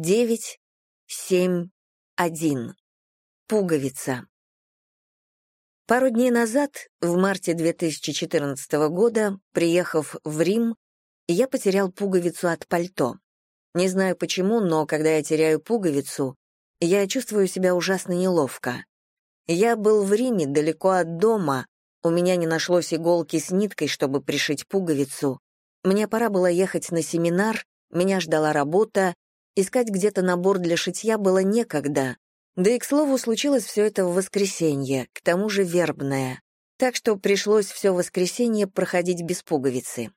девять, семь, один. Пуговица. Пару дней назад, в марте 2014 года, приехав в Рим, я потерял пуговицу от пальто. Не знаю почему, но когда я теряю пуговицу, я чувствую себя ужасно неловко. Я был в Риме, далеко от дома, у меня не нашлось иголки с ниткой, чтобы пришить пуговицу. Мне пора было ехать на семинар, меня ждала работа, искать где-то набор для шитья было некогда. Да и, к слову, случилось все это в воскресенье, к тому же вербное. Так что пришлось все воскресенье проходить без пуговицы.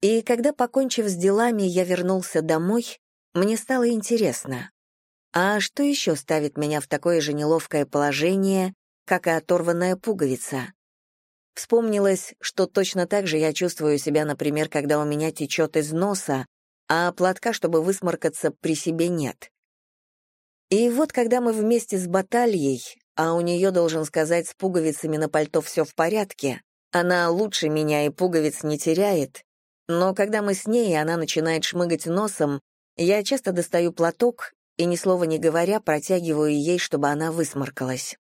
И когда, покончив с делами, я вернулся домой, мне стало интересно, а что еще ставит меня в такое же неловкое положение, как и оторванная пуговица? Вспомнилось, что точно так же я чувствую себя, например, когда у меня течет из носа, а платка, чтобы высморкаться, при себе нет. И вот когда мы вместе с батальей, а у нее, должен сказать, с пуговицами на пальто все в порядке, она лучше меня и пуговиц не теряет, но когда мы с ней, и она начинает шмыгать носом, я часто достаю платок и, ни слова не говоря, протягиваю ей, чтобы она высморкалась.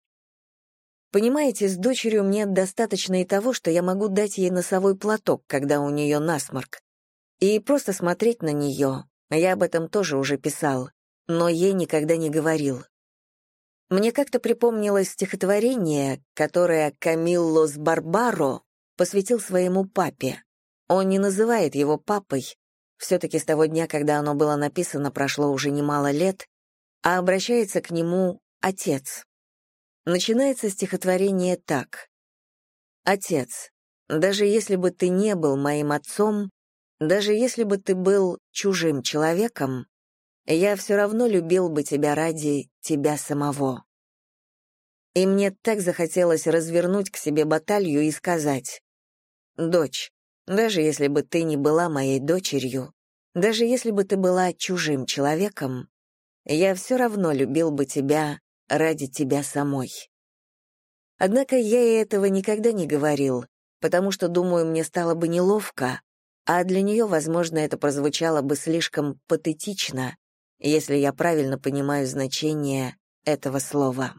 Понимаете, с дочерью мне достаточно и того, что я могу дать ей носовой платок, когда у нее насморк. И просто смотреть на нее. Я об этом тоже уже писал, но ей никогда не говорил. Мне как-то припомнилось стихотворение, которое Камилло с Барбаро посвятил своему папе. Он не называет его папой, все-таки с того дня, когда оно было написано, прошло уже немало лет, а обращается к нему «отец». Начинается стихотворение так. «Отец, даже если бы ты не был моим отцом, даже если бы ты был чужим человеком, я все равно любил бы тебя ради тебя самого». И мне так захотелось развернуть к себе баталью и сказать, «Дочь, даже если бы ты не была моей дочерью, даже если бы ты была чужим человеком, я все равно любил бы тебя ради тебя самой. Однако я ей этого никогда не говорил, потому что, думаю, мне стало бы неловко, а для нее, возможно, это прозвучало бы слишком патетично, если я правильно понимаю значение этого слова.